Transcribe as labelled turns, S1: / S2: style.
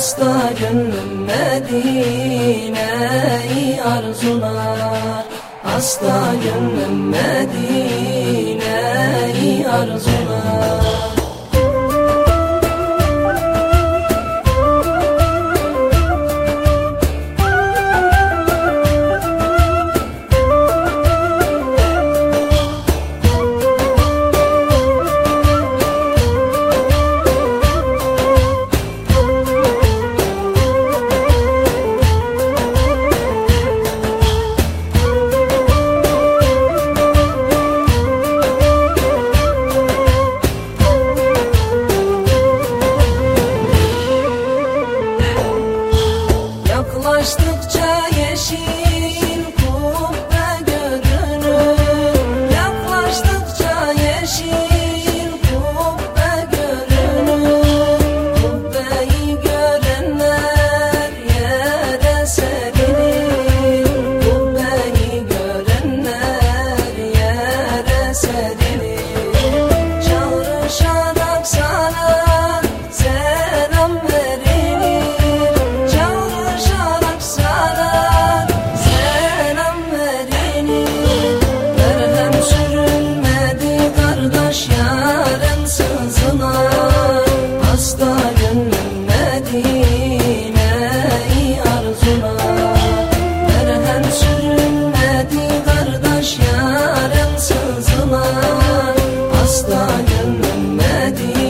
S1: hasta gönlüm Medine'yi arzular Hasta gönlüm Medine'yi arzular Uzaklaştıkça yeşil. صادا من نادي